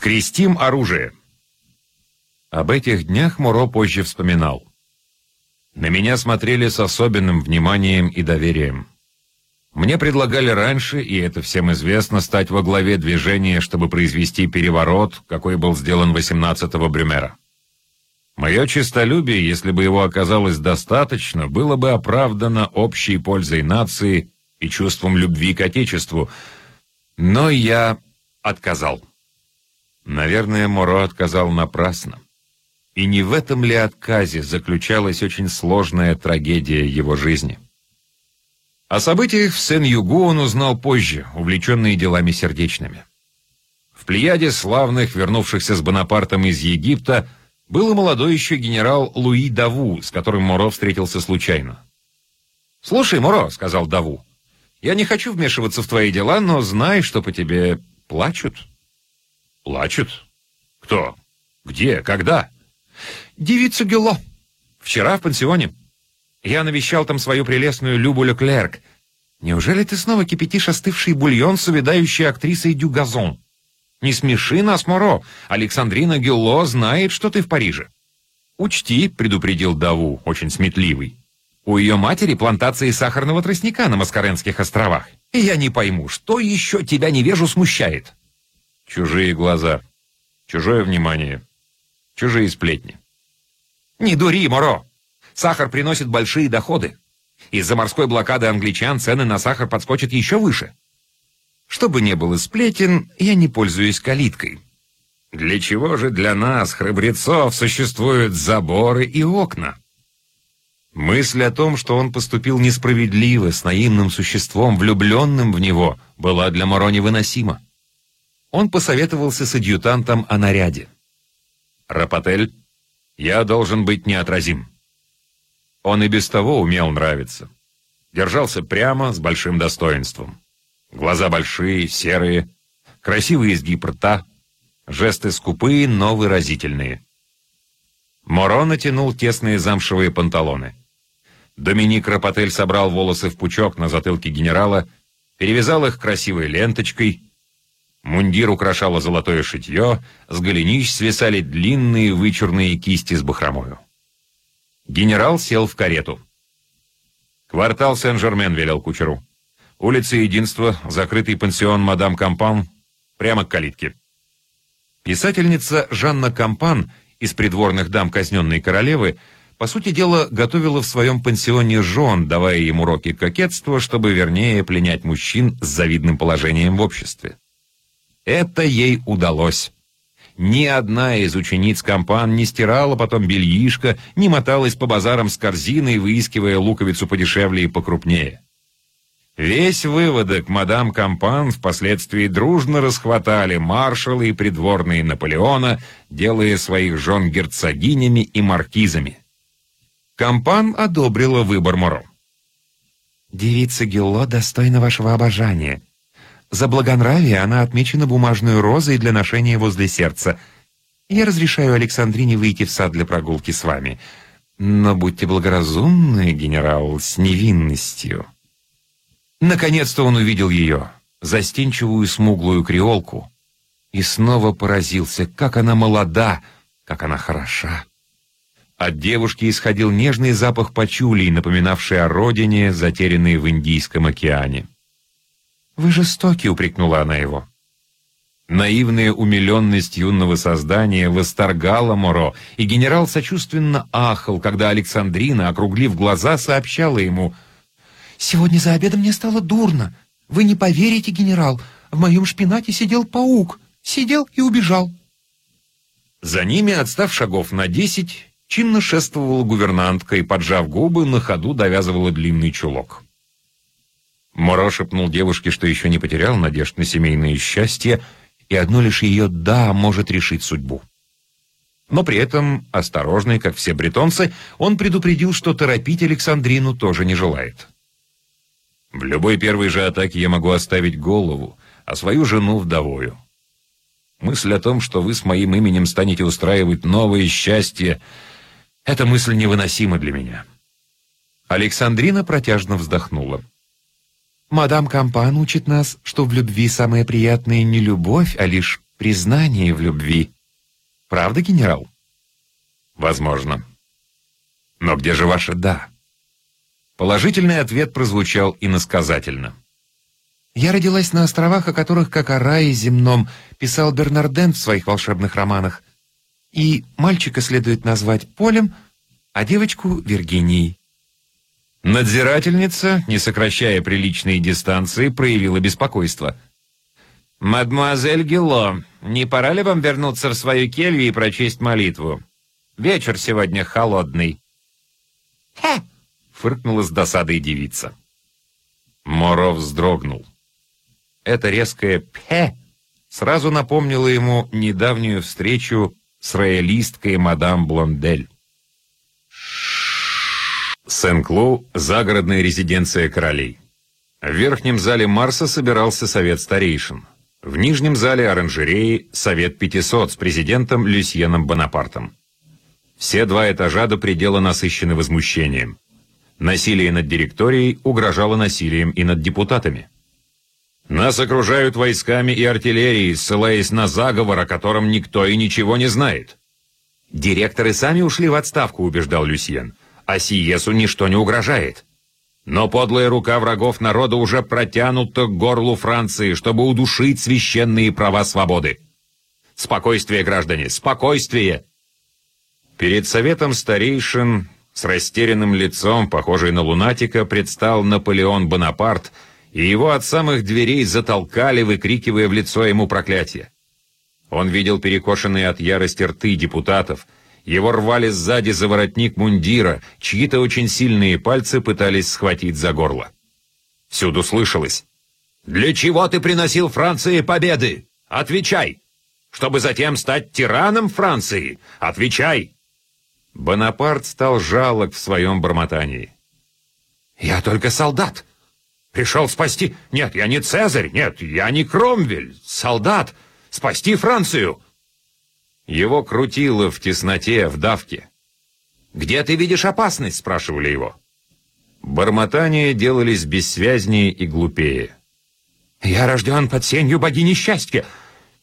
Скрестим оружие. Об этих днях Муро позже вспоминал. На меня смотрели с особенным вниманием и доверием. Мне предлагали раньше, и это всем известно, стать во главе движения, чтобы произвести переворот, какой был сделан 18-го Брюмера. Мое честолюбие, если бы его оказалось достаточно, было бы оправдано общей пользой нации и чувством любви к Отечеству, но я отказал. Наверное, Моро отказал напрасно. И не в этом ли отказе заключалась очень сложная трагедия его жизни? О событиях в Сен-Югу он узнал позже, увлеченный делами сердечными. В плеяде славных, вернувшихся с Бонапартом из Египта, был и молодой еще генерал Луи Даву, с которым Моро встретился случайно. «Слушай, Моро», — сказал Даву, — «я не хочу вмешиваться в твои дела, но знай, что по тебе плачут». «Плачут? Кто? Где? Когда?» «Девица Гюло. Вчера в пансионе. Я навещал там свою прелестную Любу Леклерк. Неужели ты снова кипятишь остывший бульон с увядающей актрисой Дюгазон? Не смеши нас, Моро. Александрина Гюло знает, что ты в Париже. Учти, предупредил Даву, очень сметливый. У ее матери плантации сахарного тростника на Маскаренских островах. Я не пойму, что еще тебя невежу смущает? Чужие глаза, чужое внимание, чужие сплетни. Не дури, Моро. Сахар приносит большие доходы. Из-за морской блокады англичан цены на сахар подскочат еще выше. Чтобы не было сплетен, я не пользуюсь калиткой. Для чего же для нас, храбрецов, существуют заборы и окна? Мысль о том, что он поступил несправедливо с наивным существом, влюбленным в него, была для Моро невыносима. Он посоветовался с адъютантом о наряде. «Рапотель, я должен быть неотразим. Он и без того умел нравиться. Держался прямо, с большим достоинством. Глаза большие, серые, красивый изгиб рта, жесты скупые, но выразительные. Моро натянул тесные замшевые панталоны. Доминик Рапотель собрал волосы в пучок на затылке генерала, перевязал их красивой ленточкой. Мундир украшало золотое шитье, с голенищ свисали длинные вычурные кисти с бахромою. Генерал сел в карету. «Квартал Сен-Жермен», — велел кучеру. «Улица Единства, закрытый пансион мадам Кампан, прямо к калитке». Писательница Жанна Кампан из придворных дам казненной королевы по сути дела, готовила в своем пансионе жен, давая им уроки кокетства, чтобы вернее пленять мужчин с завидным положением в обществе. Это ей удалось. Ни одна из учениц компан не стирала потом бельишко, не моталась по базарам с корзиной, выискивая луковицу подешевле и покрупнее. Весь выводок мадам Кампан впоследствии дружно расхватали маршалы и придворные Наполеона, делая своих жен герцогинями и маркизами. Кампан одобрила выбор Моро. «Девица Гилло достойна вашего обожания. За благонравие она отмечена бумажной розой для ношения возле сердца. Я разрешаю Александрине выйти в сад для прогулки с вами. Но будьте благоразумны, генерал, с невинностью». Наконец-то он увидел ее, застенчивую смуглую креолку, и снова поразился, как она молода, как она хороша. От девушки исходил нежный запах пачулей, напоминавший о родине, затерянной в Индийском океане. «Вы жестоки», — упрекнула она его. Наивная умиленность юного создания восторгала Моро, и генерал сочувственно ахал, когда Александрина, округлив глаза, сообщала ему «Сегодня за обедом мне стало дурно. Вы не поверите, генерал, в моем шпинате сидел паук, сидел и убежал». За ними, отстав шагов на десять, чинно шествовала гувернантка и, поджав губы, на ходу довязывала длинный чулок. Моро шепнул девушке, что еще не потерял надежд на семейное счастье, и одно лишь ее «да» может решить судьбу. Но при этом, осторожный, как все бретонцы, он предупредил, что торопить Александрину тоже не желает. «В любой первой же атаке я могу оставить голову, а свою жену вдовою. Мысль о том, что вы с моим именем станете устраивать новое счастье, эта мысль невыносима для меня». Александрина протяжно вздохнула. Мадам Кампан учит нас, что в любви самое приятное не любовь, а лишь признание в любви. Правда, генерал? Возможно. Но где же ваше «да»? Положительный ответ прозвучал иносказательно. «Я родилась на островах, о которых, как о рае земном, писал Бернарден в своих волшебных романах. И мальчика следует назвать Полем, а девочку — Виргинией». Надзирательница, не сокращая приличные дистанции, проявила беспокойство. «Мадемуазель Гилло, не пора ли вам вернуться в свою келью и прочесть молитву? Вечер сегодня холодный». «Хе!» — фыркнула с досадой девица. Моро вздрогнул. Это резкое «пе» сразу напомнило ему недавнюю встречу с роялисткой мадам Блондель. Сен-Клу — загородная резиденция королей. В верхнем зале Марса собирался совет старейшин. В нижнем зале оранжереи — совет 500 с президентом Люсьеном Бонапартом. Все два этажа до предела насыщены возмущением. Насилие над директорией угрожало насилием и над депутатами. Нас окружают войсками и артиллерией, ссылаясь на заговор, о котором никто и ничего не знает. Директоры сами ушли в отставку, убеждал Люсьен а Сиесу ничто не угрожает. Но подлая рука врагов народа уже протянута к горлу Франции, чтобы удушить священные права свободы. Спокойствие, граждане, спокойствие! Перед советом старейшин с растерянным лицом, похожий на лунатика, предстал Наполеон Бонапарт, и его от самых дверей затолкали, выкрикивая в лицо ему проклятие. Он видел перекошенные от ярости рты депутатов — его рвали сзади за воротник мундира, чьи-то очень сильные пальцы пытались схватить за горло. Всюду слышалось. «Для чего ты приносил Франции победы? Отвечай! Чтобы затем стать тираном Франции? Отвечай!» Бонапарт стал жалок в своем бормотании. «Я только солдат. Пришел спасти... Нет, я не Цезарь, нет, я не Кромвель. Солдат. Спасти Францию. Его крутило в тесноте, в давке. «Где ты видишь опасность?» — спрашивали его. Бормотания делались бессвязнее и глупее. «Я рожден под сенью богини счастья.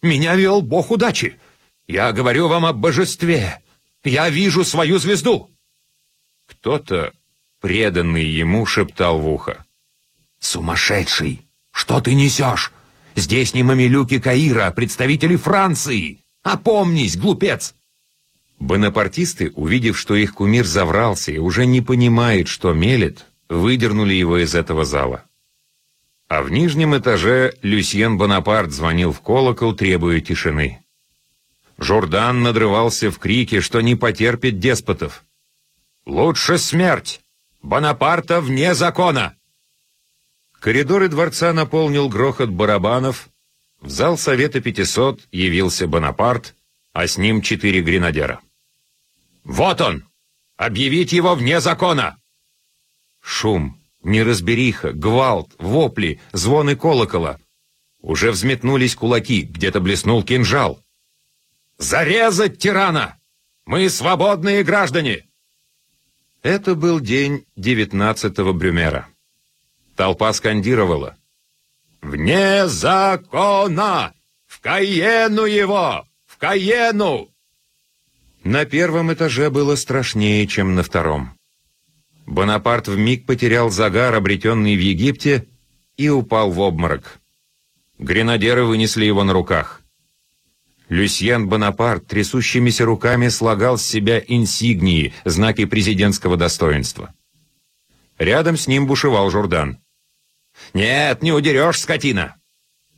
Меня вел бог удачи. Я говорю вам об божестве. Я вижу свою звезду». Кто-то, преданный ему, шептал в ухо. «Сумасшедший! Что ты несешь? Здесь не мамилюки Каира, а представители Франции!» Опомнись, глупец!» Бонапартисты, увидев, что их кумир заврался и уже не понимает, что мелет, выдернули его из этого зала. А в нижнем этаже Люсьен Бонапарт звонил в колокол, требуя тишины. Жордан надрывался в крике, что не потерпит деспотов. «Лучше смерть! Бонапарта вне закона!» Коридоры дворца наполнил грохот барабанов, в зал Совета 500 явился Бонапарт, а с ним четыре гренадера. «Вот он! Объявить его вне закона!» Шум, неразбериха, гвалт, вопли, звоны колокола. Уже взметнулись кулаки, где-то блеснул кинжал. «Зарезать тирана! Мы свободные граждане!» Это был день девятнадцатого Брюмера. Толпа скандировала. «Вне закона! В Каену его! В Каену!» На первом этаже было страшнее, чем на втором. Бонапарт вмиг потерял загар, обретенный в Египте, и упал в обморок. Гренадеры вынесли его на руках. Люсьен Бонапарт трясущимися руками слагал с себя инсигнии, знаки президентского достоинства. Рядом с ним бушевал Журдан. «Нет, не удерешь, скотина!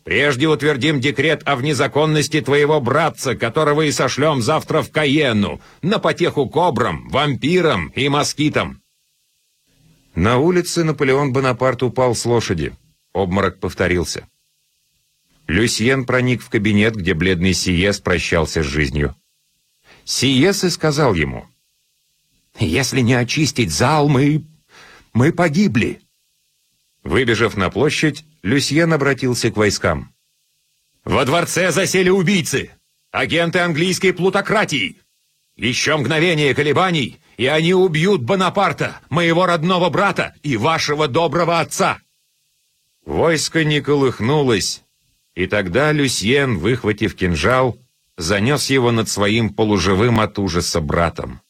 Прежде утвердим декрет о внезаконности твоего братца, которого и сошлем завтра в Каенну, на потеху кобрам, вампирам и москитам!» На улице Наполеон Бонапарт упал с лошади. Обморок повторился. Люсьен проник в кабинет, где бледный Сиес прощался с жизнью. Сиес и сказал ему, «Если не очистить зал, мы... мы погибли». Выбежав на площадь, Люсьен обратился к войскам. «Во дворце засели убийцы! Агенты английской плутократии! Еще мгновение колебаний, и они убьют Бонапарта, моего родного брата и вашего доброго отца!» Войско не колыхнулось, И тогда Люсьен, выхватив кинжал, занес его над своим полуживым от ужаса братом.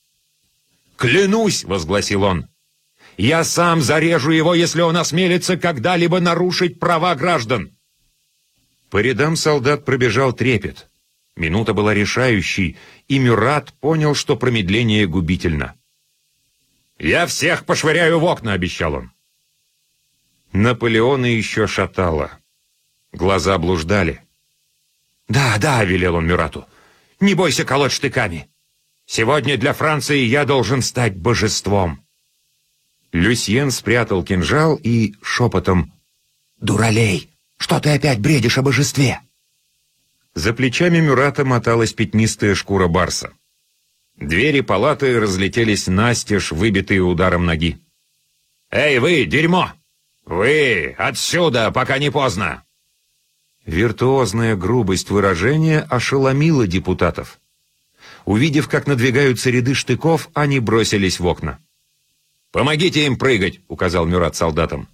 «Клянусь!» — возгласил он. «Я сам зарежу его, если он осмелится когда-либо нарушить права граждан!» По рядам солдат пробежал трепет. Минута была решающей, и Мюрат понял, что промедление губительно. «Я всех пошвыряю в окна», — обещал он. Наполеона еще шатало. Глаза блуждали. «Да, да», — велел он Мюрату, — «не бойся колоть штыками. Сегодня для Франции я должен стать божеством». Люсьен спрятал кинжал и шепотом «Дуралей, что ты опять бредишь о божестве?» За плечами Мюрата моталась пятнистая шкура барса. Двери палаты разлетелись настежь, выбитые ударом ноги. «Эй, вы, дерьмо! Вы, отсюда, пока не поздно!» Виртуозная грубость выражения ошеломила депутатов. Увидев, как надвигаются ряды штыков, они бросились в окна. «Помогите им прыгать!» — указал Мюрат солдатам.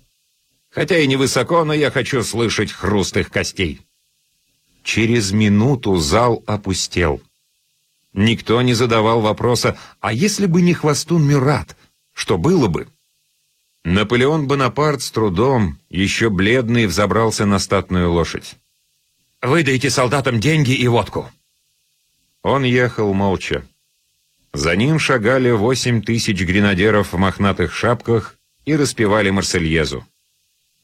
«Хотя и невысоко, но я хочу слышать хруст их костей». Через минуту зал опустел. Никто не задавал вопроса, а если бы не хвостун Мюрат, что было бы? Наполеон Бонапарт с трудом, еще бледный, взобрался на статную лошадь. «Выдайте солдатам деньги и водку». Он ехал молча. За ним шагали восемь тысяч гренадеров в мохнатых шапках и распевали Марсельезу.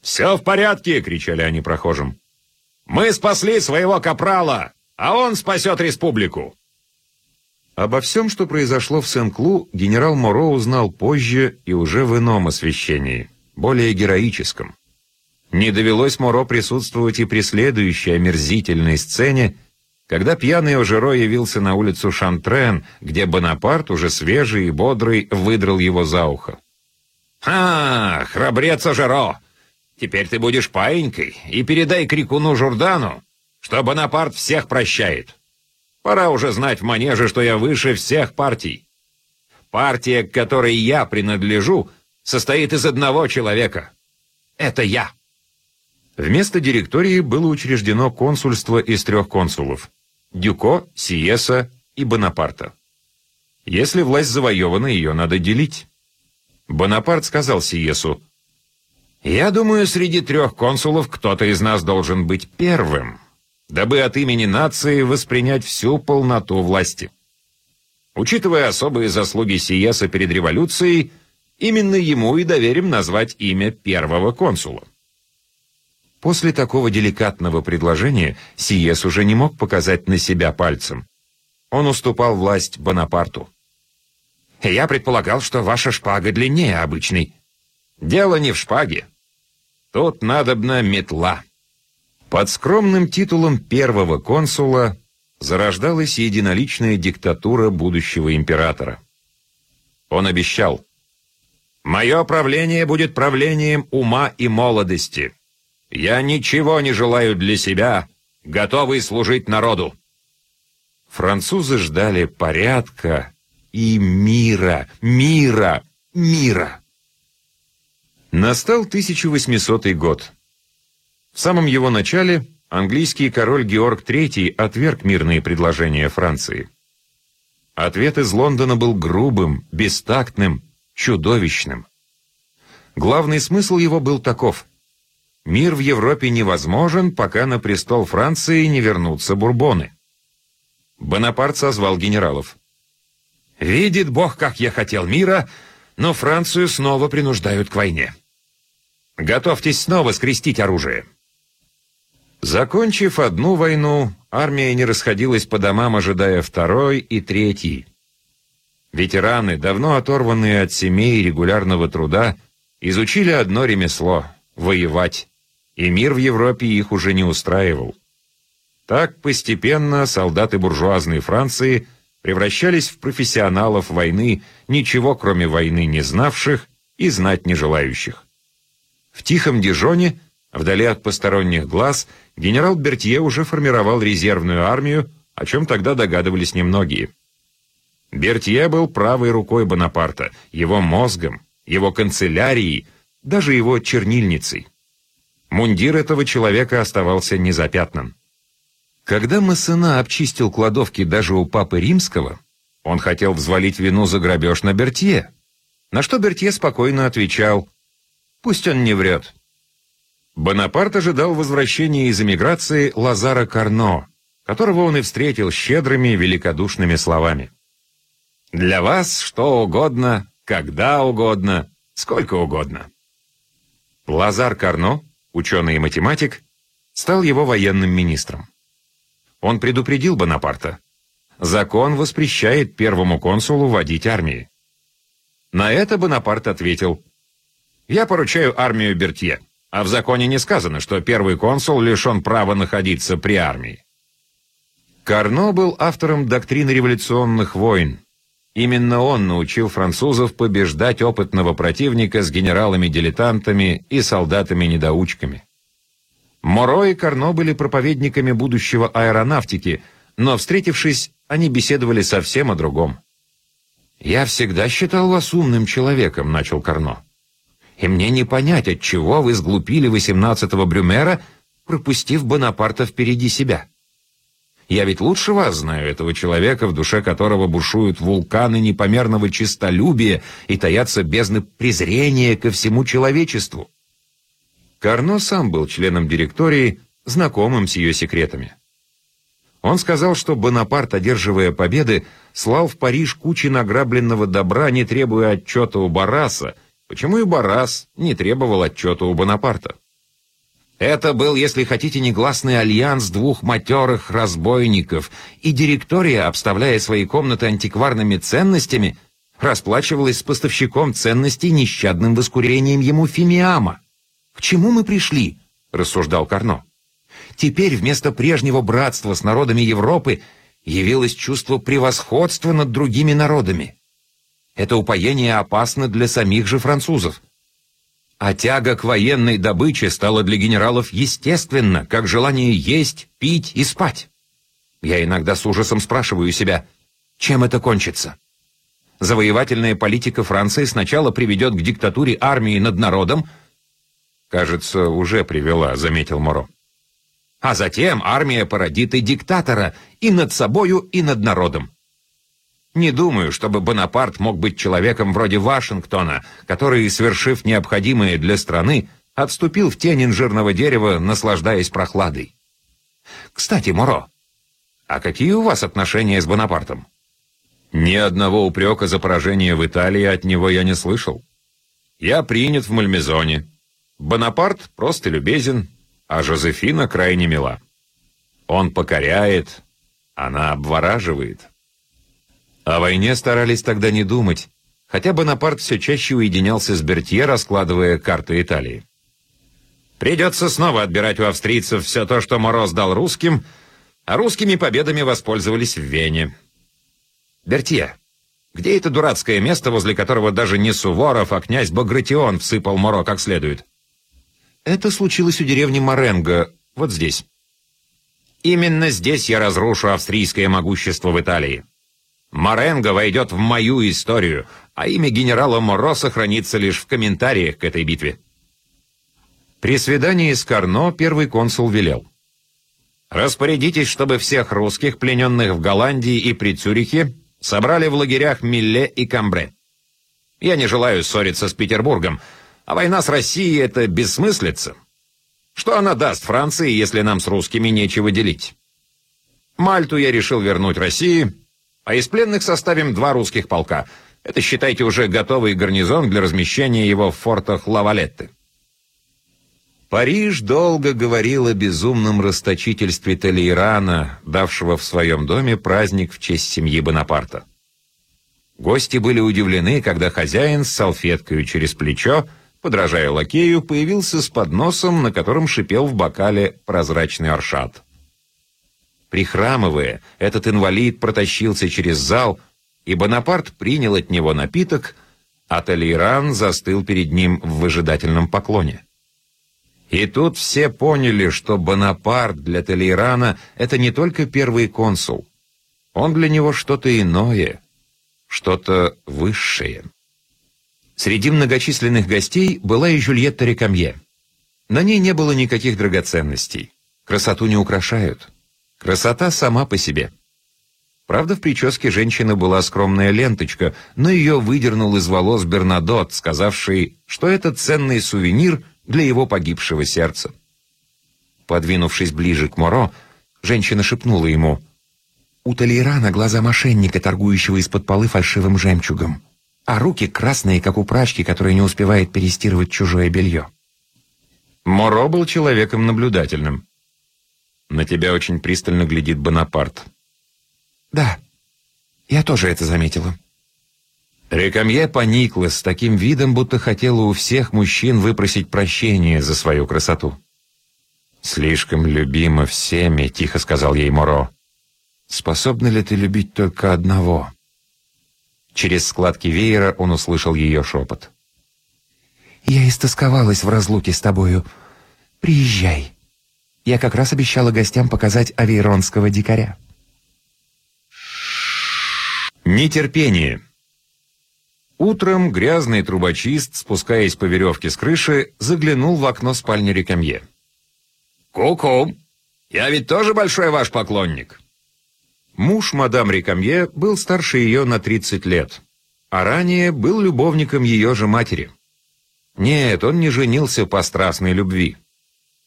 «Все в порядке!» — кричали они прохожим. «Мы спасли своего капрала, а он спасет республику!» Обо всем, что произошло в Сен-Клу, генерал Моро узнал позже и уже в ином освещении, более героическом. Не довелось Моро присутствовать и при следующей омерзительной сцене, когда пьяный Ожеро явился на улицу Шантрен, где Бонапарт, уже свежий и бодрый, выдрал его за ухо. «А, храбрец Ожеро! Теперь ты будешь паинькой и передай крикуну Журдану, что Бонапарт всех прощает». Пора уже знать в манеже, что я выше всех партий. Партия, к которой я принадлежу, состоит из одного человека. Это я. Вместо директории было учреждено консульство из трех консулов – Дюко, Сиеса и Бонапарта. Если власть завоевана, ее надо делить. Бонапарт сказал Сиесу, «Я думаю, среди трех консулов кто-то из нас должен быть первым дабы от имени нации воспринять всю полноту власти. Учитывая особые заслуги Сиеса перед революцией, именно ему и доверим назвать имя первого консула. После такого деликатного предложения Сиес уже не мог показать на себя пальцем. Он уступал власть Бонапарту. «Я предполагал, что ваша шпага длиннее обычной». «Дело не в шпаге. Тут надобна метла». Под скромным титулом первого консула зарождалась единоличная диктатура будущего императора. Он обещал, «Мое правление будет правлением ума и молодости. Я ничего не желаю для себя, готовый служить народу». Французы ждали порядка и мира, мира, мира. Настал 1800 год. В самом его начале английский король Георг III отверг мирные предложения Франции. Ответ из Лондона был грубым, бестактным, чудовищным. Главный смысл его был таков. Мир в Европе невозможен, пока на престол Франции не вернутся бурбоны. Бонапарт созвал генералов. «Видит Бог, как я хотел мира, но Францию снова принуждают к войне. Готовьтесь снова скрестить оружие». Закончив одну войну, армия не расходилась по домам, ожидая второй и третьей. Ветераны, давно оторванные от семей и регулярного труда, изучили одно ремесло — воевать, и мир в Европе их уже не устраивал. Так постепенно солдаты буржуазной Франции превращались в профессионалов войны, ничего кроме войны не знавших и знать не желающих. В Тихом Дижоне, вдали от посторонних глаз — генерал Бертье уже формировал резервную армию, о чем тогда догадывались немногие. Бертье был правой рукой Бонапарта, его мозгом, его канцелярией, даже его чернильницей. Мундир этого человека оставался незапятнан. Когда Массена обчистил кладовки даже у папы римского, он хотел взвалить вину за грабеж на Бертье, на что Бертье спокойно отвечал «Пусть он не врет». Бонапарт ожидал возвращения из эмиграции Лазара Карно, которого он и встретил щедрыми великодушными словами. «Для вас что угодно, когда угодно, сколько угодно». Лазар Карно, ученый и математик, стал его военным министром. Он предупредил Бонапарта. Закон воспрещает первому консулу водить армии. На это Бонапарт ответил, «Я поручаю армию Бертье, а в законе не сказано, что первый консул лишен права находиться при армии». Карно был автором доктрины революционных войн. Именно он научил французов побеждать опытного противника с генералами-дилетантами и солдатами-недоучками. Моро и Карно были проповедниками будущего аэронавтики, но, встретившись, они беседовали совсем о другом. «Я всегда считал вас умным человеком», — начал Карно. «И мне не понять, от чего вы сглупили 18-го Брюмера, пропустив Бонапарта впереди себя. Я ведь лучше вас знаю этого человека, в душе которого бушуют вулканы непомерного честолюбия и таятся бездны презрения ко всему человечеству». Карно сам был членом директории, знакомым с ее секретами. Он сказал, что Бонапарт, одерживая победы, слал в Париж кучи награбленного добра, не требуя отчета у Бараса, почему и Барас не требовал отчета у Бонапарта. Это был, если хотите, негласный альянс двух матерых разбойников, и директория, обставляя свои комнаты антикварными ценностями, расплачивалась с поставщиком ценностей нещадным воскурением ему фимиама. «К чему мы пришли?» — рассуждал Карно. «Теперь вместо прежнего братства с народами Европы явилось чувство превосходства над другими народами. Это упоение опасно для самих же французов. А тяга к военной добыче стала для генералов естественно, как желание есть, пить и спать. Я иногда с ужасом спрашиваю себя, чем это кончится? Завоевательная политика Франции сначала приведет к диктатуре армии над народом, «Кажется, уже привела», — заметил Моро. «А затем армия породит и диктатора, и над собою, и над народом. Не думаю, чтобы Бонапарт мог быть человеком вроде Вашингтона, который, свершив необходимое для страны, отступил в тень инжирного дерева, наслаждаясь прохладой. Кстати, Моро, а какие у вас отношения с Бонапартом? Ни одного упрека за поражение в Италии от него я не слышал. Я принят в Мальмезоне, Бонапарт просто любезен, а Жозефина крайне мила. Он покоряет, она обвораживает. О войне старались тогда не думать, хотя Бонапарт все чаще уединялся с Бертье, раскладывая карты Италии. Придется снова отбирать у австрийцев все то, что Мороз дал русским, а русскими победами воспользовались в Вене. Бертье, где это дурацкое место, возле которого даже не Суворов, а князь Багратион всыпал Моро как следует? Это случилось у деревни Маренго, вот здесь. Именно здесь я разрушу австрийское могущество в Италии. Маренго войдет в мою историю, а имя генерала Моро сохранится лишь в комментариях к этой битве. При свидании с Карно первый консул велел. Распорядитесь, чтобы всех русских, плененных в Голландии и при Цюрихе, собрали в лагерях Милле и Камбре. Я не желаю ссориться с Петербургом, а война с Россией — это бессмыслица. Что она даст Франции, если нам с русскими нечего делить? Мальту я решил вернуть России, а из пленных составим два русских полка. Это, считайте, уже готовый гарнизон для размещения его в фортах Лавалетты. Париж долго говорил о безумном расточительстве Толейрана, давшего в своем доме праздник в честь семьи Бонапарта. Гости были удивлены, когда хозяин с салфеткой через плечо подражая лакею, появился с подносом, на котором шипел в бокале прозрачный аршат. Прихрамывая, этот инвалид протащился через зал, и Бонапарт принял от него напиток, а Толейран застыл перед ним в выжидательном поклоне. И тут все поняли, что Бонапарт для Толейрана — это не только первый консул. Он для него что-то иное, что-то высшее. Среди многочисленных гостей была и Жюльетта Рекамье. На ней не было никаких драгоценностей. Красоту не украшают. Красота сама по себе. Правда, в прическе женщины была скромная ленточка, но ее выдернул из волос Бернадот, сказавший, что это ценный сувенир для его погибшего сердца. Подвинувшись ближе к Моро, женщина шепнула ему, «У Толейрана глаза мошенника, торгующего из-под полы фальшивым жемчугом, а руки красные, как у прачки, которая не успевает перестирывать чужое белье». Моро был человеком наблюдательным. «На тебя очень пристально глядит Бонапарт», «Да, я тоже это заметила». Рекамье поникла с таким видом, будто хотела у всех мужчин выпросить прощение за свою красоту. «Слишком любима всеми», — тихо сказал ей Моро. «Способна ли ты любить только одного?» Через складки веера он услышал ее шепот. «Я истосковалась в разлуке с тобою. Приезжай. Я как раз обещала гостям показать авейронского дикаря». Нетерпение. Утром грязный трубочист, спускаясь по веревке с крыши, заглянул в окно спальни Рекамье. «Ку-ку! Я ведь тоже большой ваш поклонник!» Муж мадам Рекамье был старше ее на 30 лет, а ранее был любовником ее же матери. Нет, он не женился по страстной любви.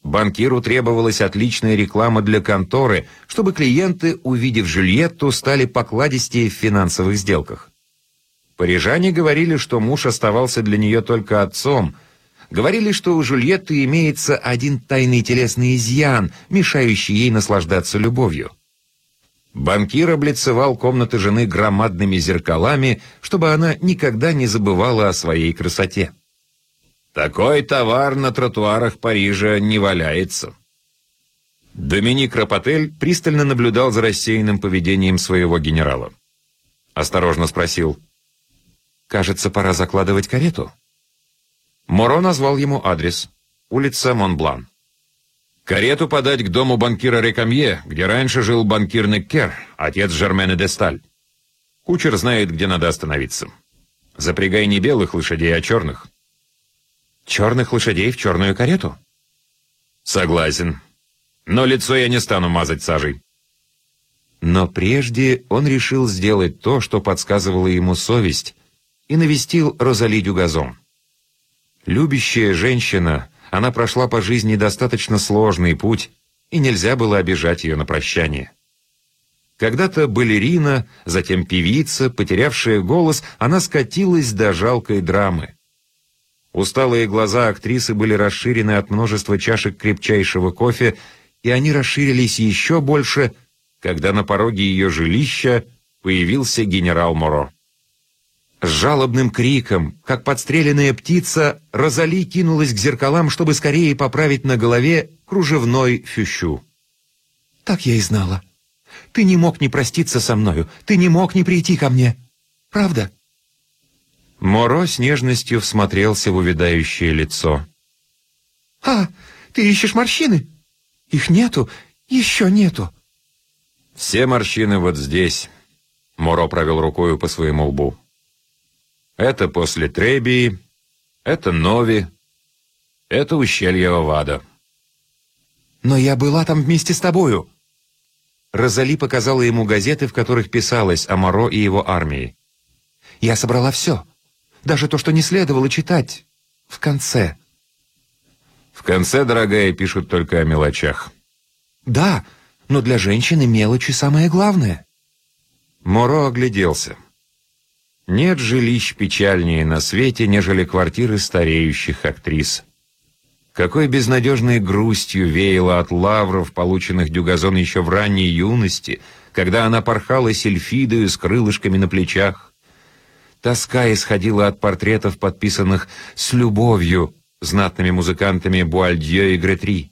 Банкиру требовалась отличная реклама для конторы, чтобы клиенты, увидев Жюльетту, стали покладистее в финансовых сделках. Парижане говорили, что муж оставался для нее только отцом. Говорили, что у Жюльетты имеется один тайный телесный изъян, мешающий ей наслаждаться любовью. Банкир облицевал комнаты жены громадными зеркалами, чтобы она никогда не забывала о своей красоте. Такой товар на тротуарах Парижа не валяется. Доминик Рапотель пристально наблюдал за рассеянным поведением своего генерала. Осторожно спросил, «Кажется, пора закладывать карету?» Моро назвал ему адрес. Улица Монблан. «Карету подать к дому банкира Рекамье, где раньше жил банкир Неккер, отец Жермена де Сталь. Кучер знает, где надо остановиться. Запрягай не белых лошадей, а черных. Черных лошадей в черную карету? Согласен. Но лицо я не стану мазать сажей. Но прежде он решил сделать то, что подсказывала ему совесть, и навестил Розали Дюгазон. Любящая женщина, она прошла по жизни достаточно сложный путь, и нельзя было обижать ее на прощание. Когда-то балерина, затем певица, потерявшая голос, она скатилась до жалкой драмы. Усталые глаза актрисы были расширены от множества чашек крепчайшего кофе, и они расширились еще больше, когда на пороге ее жилища появился генерал Моро. С жалобным криком, как подстреленная птица, Розали кинулась к зеркалам, чтобы скорее поправить на голове кружевной фющу. «Так я и знала. Ты не мог не проститься со мною, ты не мог не прийти ко мне. Правда?» Моро с нежностью всмотрелся в увядающее лицо. «А, ты ищешь морщины? Их нету, еще нету». «Все морщины вот здесь», — Моро провел рукою по своему лбу. «Это после Требии, это Нови, это ущелье Овада». «Но я была там вместе с тобою». Розали показала ему газеты, в которых писалось о Моро и его армии. «Я собрала все. Даже то, что не следовало читать. В конце. В конце, дорогая, пишут только о мелочах. Да, но для женщины мелочи самое главное. Моро огляделся. Нет жилищ печальнее на свете, нежели квартиры стареющих актрис. Какой безнадежной грустью веяло от лавров, полученных Дюгазон еще в ранней юности, когда она порхала сельфидою с крылышками на плечах. Тоска исходила от портретов, подписанных с любовью знатными музыкантами Буальдье и Гретри.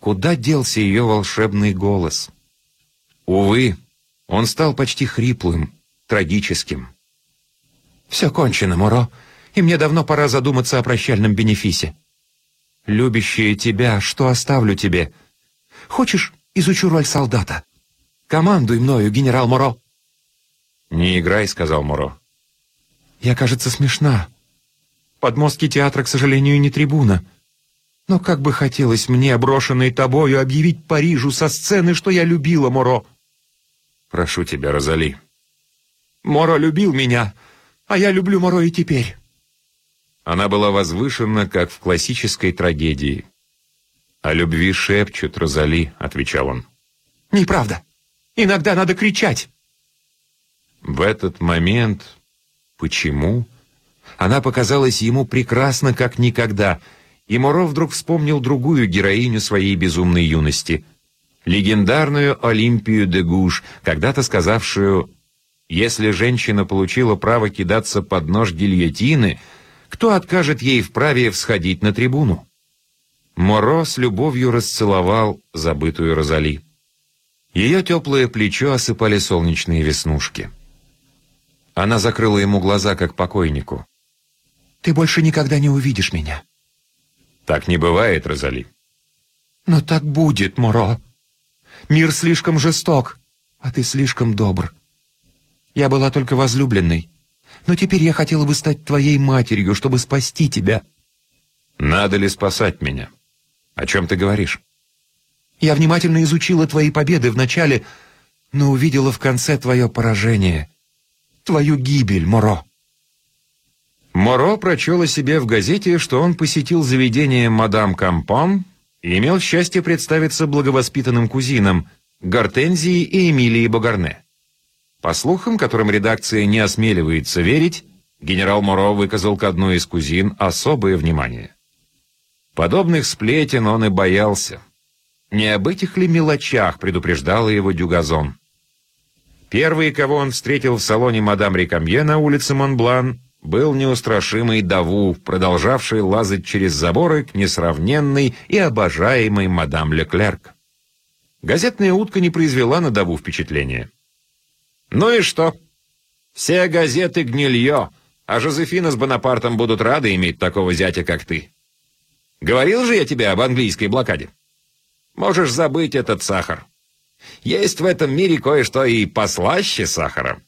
Куда делся ее волшебный голос? Увы, он стал почти хриплым, трагическим. «Все кончено, Муро, и мне давно пора задуматься о прощальном бенефисе. Любящая тебя, что оставлю тебе? Хочешь, изучу роль солдата? Командуй мною, генерал Муро». «Не играй», — сказал Муро. Я, кажется, смешна. Подмостки театра, к сожалению, не трибуна. Но как бы хотелось мне, брошенной тобою, объявить Парижу со сцены, что я любила Моро. Прошу тебя, Розали. Моро любил меня, а я люблю Моро и теперь. Она была возвышена, как в классической трагедии. «О любви шепчут, Розали», — отвечал он. «Неправда. Иногда надо кричать». В этот момент... Почему? Она показалась ему прекрасно, как никогда — и Моро вдруг вспомнил другую героиню своей безумной юности. Легендарную Олимпию де Гуш, когда-то сказавшую «Если женщина получила право кидаться под нож гильотины, кто откажет ей в праве всходить на трибуну?» Моро с любовью расцеловал забытую Розали. Ее теплое плечо осыпали солнечные веснушки. Она закрыла ему глаза, как покойнику. «Ты больше никогда не увидишь меня. Так не бывает, Розали. Но так будет, Моро. Мир слишком жесток, а ты слишком добр. Я была только возлюбленной, но теперь я хотела бы стать твоей матерью, чтобы спасти тебя. Надо ли спасать меня? О чем ты говоришь? Я внимательно изучила твои победы вначале, но увидела в конце твое поражение, твою гибель, Моро. Моро прочел о себе в газете, что он посетил заведение «Мадам Кампон» и имел счастье представиться благовоспитанным кузинам Гортензии и Эмилии Богарне. По слухам, которым редакция не осмеливается верить, генерал Моро выказал к одной из кузин особое внимание. Подобных сплетен он и боялся. Не об этих ли мелочах предупреждала его Дюгазон. Первый, кого он встретил в салоне мадам Рекамье на улице Монблан, был неустрашимый Даву, продолжавший лазать через заборы к несравненной и обожаемой мадам Леклерк. Газетная утка не произвела на Даву впечатления. «Ну и что? Все газеты гнилье, а Жозефина с Бонапартом будут рады иметь такого зятя, как ты. Говорил же я тебе об английской блокаде. Можешь забыть этот сахар. Есть в этом мире кое-что и послаще сахара».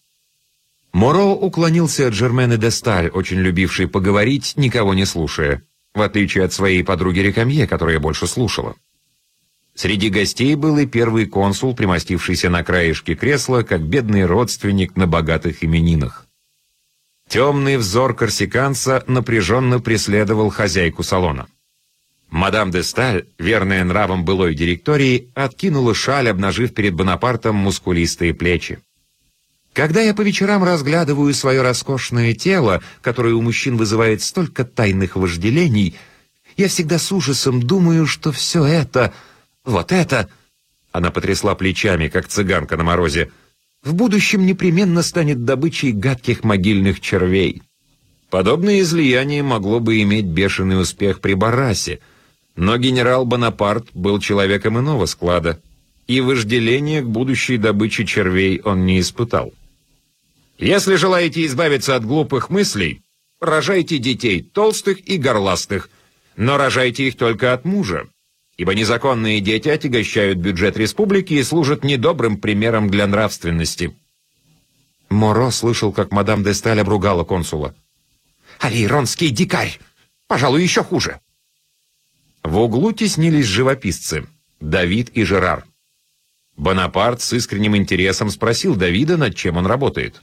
Моро уклонился от Жермены де Сталь, очень любившей поговорить, никого не слушая, в отличие от своей подруги Рекамье, которая больше слушала. Среди гостей был и первый консул, примостившийся на краешке кресла, как бедный родственник на богатых именинах. Темный взор корсиканца напряженно преследовал хозяйку салона. Мадам де Сталь, верная нравам былой директории, откинула шаль, обнажив перед Бонапартом мускулистые плечи. Когда я по вечерам разглядываю свое роскошное тело, которое у мужчин вызывает столько тайных вожделений, я всегда с ужасом думаю, что все это, вот это... Она потрясла плечами, как цыганка на морозе. В будущем непременно станет добычей гадких могильных червей. Подобное излияние могло бы иметь бешеный успех при Барасе, но генерал Бонапарт был человеком иного склада, и вожделения к будущей добыче червей он не испытал. Если желаете избавиться от глупых мыслей, рожайте детей толстых и горластых, но рожайте их только от мужа, ибо незаконные дети отягощают бюджет республики и служат недобрым примером для нравственности. Моро слышал, как мадам де Сталь обругала консула. «Алейронский дикарь! Пожалуй, еще хуже!» В углу теснились живописцы — Давид и Жерар. Бонапарт с искренним интересом спросил Давида, над чем он работает.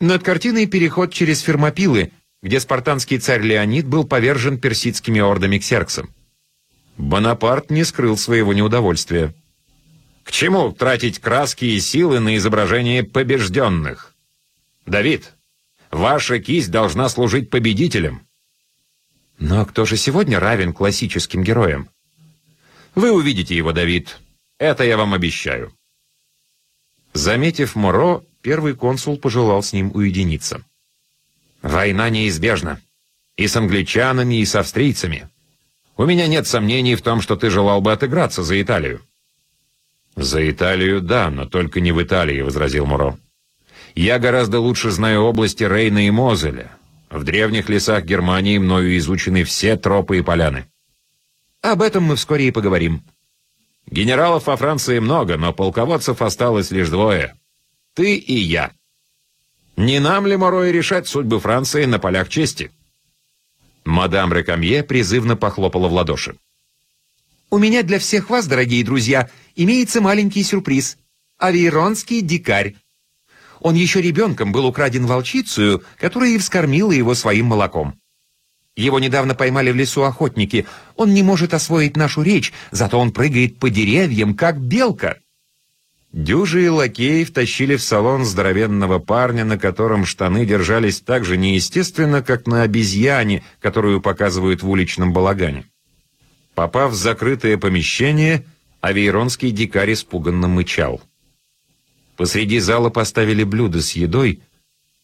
Над картиной «Переход через Фермопилы», где спартанский царь Леонид был повержен персидскими ордами ксерксом. Бонапарт не скрыл своего неудовольствия. К чему тратить краски и силы на изображение побежденных? Давид, ваша кисть должна служить победителям. Но кто же сегодня равен классическим героям? Вы увидите его, Давид. Это я вам обещаю. Заметив Моро, первый консул пожелал с ним уединиться. «Война неизбежна. И с англичанами, и с австрийцами. У меня нет сомнений в том, что ты желал бы отыграться за Италию». «За Италию, да, но только не в Италии», — возразил Муро. «Я гораздо лучше знаю области Рейна и Мозеля. В древних лесах Германии мною изучены все тропы и поляны». «Об этом мы вскоре и поговорим», Генералов во Франции много, но полководцев осталось лишь двое. Ты и я. Не нам ли, Морой, решать судьбы Франции на полях чести?» Мадам Рекамье призывно похлопала в ладоши. У меня для всех вас, дорогие друзья, имеется маленький сюрприз. Авейронский дикарь. Он еще ребенком был украден волчицею, которая и вскормила его своим молоком. Его недавно поймали в лесу охотники. Он не может освоить нашу речь, зато он прыгает по деревьям, как белка. Дюжи и лакеи втащили в салон здоровенного парня, на котором штаны держались так же неестественно, как на обезьяне, которую показывают в уличном балагане. Попав в закрытое помещение, авейронский дикарь испуганно мычал. Посреди зала поставили блюдо с едой,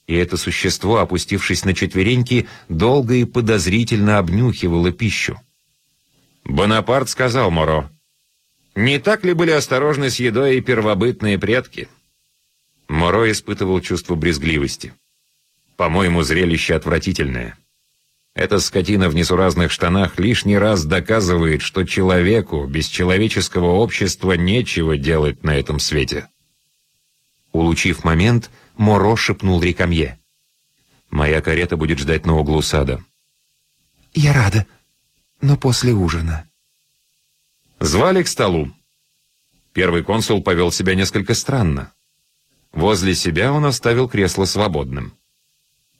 и это существо, опустившись на четвереньки, долго и подозрительно обнюхивало пищу. Бонапарт сказал Моро, «Не так ли были осторожны с едой и первобытные предки?» Моро испытывал чувство брезгливости. «По-моему, зрелище отвратительное. Эта скотина в несуразных штанах лишний раз доказывает, что человеку без человеческого общества нечего делать на этом свете». Улучив момент, Моро шепнул Рикамье. «Моя карета будет ждать на углу сада». «Я рада, но после ужина». Звали к столу. Первый консул повел себя несколько странно. Возле себя он оставил кресло свободным.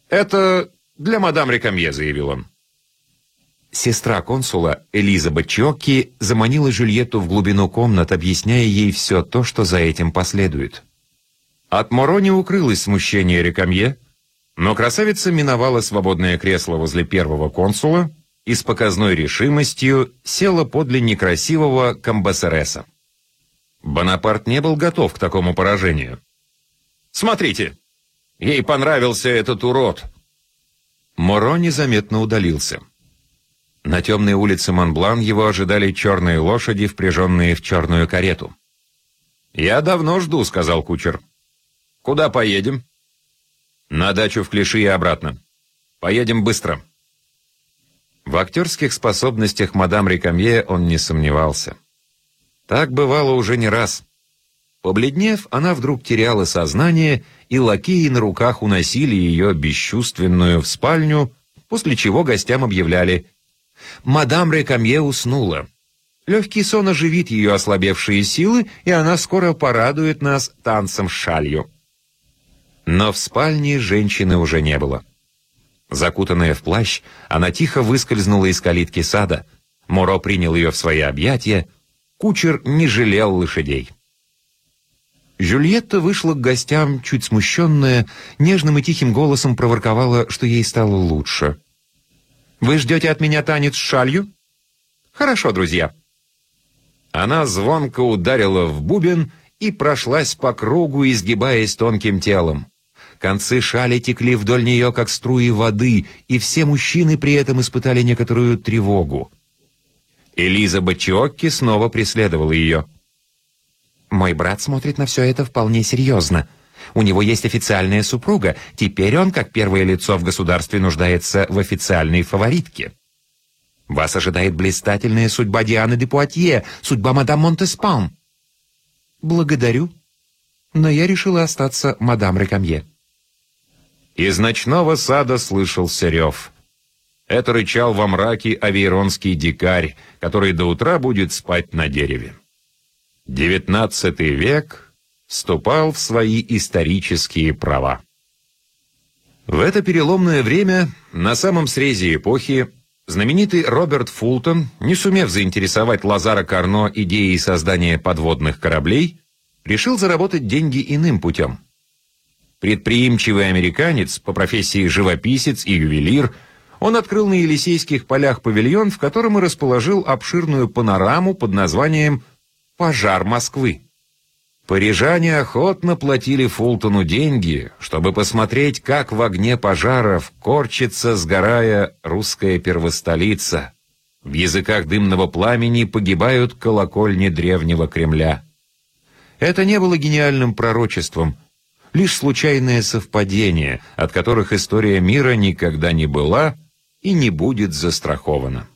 «Это для мадам Рикамье», — заявил он. Сестра консула, Элиза Бачиокки, заманила Жюльетту в глубину комнат, объясняя ей все то, что за этим последует. От Моро не укрылось смущение Рекамье, но красавица миновала свободное кресло возле первого консула и с показной решимостью села подле некрасивого Камбасереса. Бонапарт не был готов к такому поражению. «Смотрите, ей понравился этот урод!» Моро незаметно удалился. На темной улице Монблан его ожидали черные лошади, впряженные в черную карету. «Я давно жду», — сказал кучер. «Куда поедем?» «На дачу в Клиши и обратно. Поедем быстро». В актерских способностях мадам Рикамье он не сомневался. Так бывало уже не раз. Побледнев, она вдруг теряла сознание, и лакеи на руках уносили ее бесчувственную в спальню, после чего гостям объявляли «Мадам Рекамье уснула». Легкий сон оживит ее ослабевшие силы, и она скоро порадует нас танцем с шалью. Но в спальне женщины уже не было. Закутанная в плащ, она тихо выскользнула из калитки сада. Моро принял ее в свои объятия. Кучер не жалел лошадей. Жюльетта вышла к гостям, чуть смущенная, нежным и тихим голосом проворковала, что ей стало лучше. «Вы ждете от меня танец с шалью?» «Хорошо, друзья». Она звонко ударила в бубен и прошлась по кругу, изгибаясь тонким телом. Концы шали текли вдоль нее, как струи воды, и все мужчины при этом испытали некоторую тревогу. Элиза Бачиокки снова преследовала ее. «Мой брат смотрит на все это вполне серьезно. У него есть официальная супруга. Теперь он, как первое лицо в государстве, нуждается в официальной фаворитке. Вас ожидает блистательная судьба Дианы де Пуатье, судьба мадам Монтеспан». «Благодарю, но я решила остаться мадам Рекамье». Из ночного сада слышался рев. Это рычал во мраке авейронский дикарь, который до утра будет спать на дереве. Девятнадцатый век вступал в свои исторические права. В это переломное время, на самом срезе эпохи, знаменитый Роберт Фултон, не сумев заинтересовать Лазара Карно идеей создания подводных кораблей, решил заработать деньги иным путем. Предприимчивый американец, по профессии живописец и ювелир, он открыл на Елисейских полях павильон, в котором и расположил обширную панораму под названием «Пожар Москвы». Парижане охотно платили Фултону деньги, чтобы посмотреть, как в огне пожаров корчится, сгорая, русская первостолица. В языках дымного пламени погибают колокольни древнего Кремля. Это не было гениальным пророчеством – лишь случайные совпадения, от которых история мира никогда не была и не будет застрахована.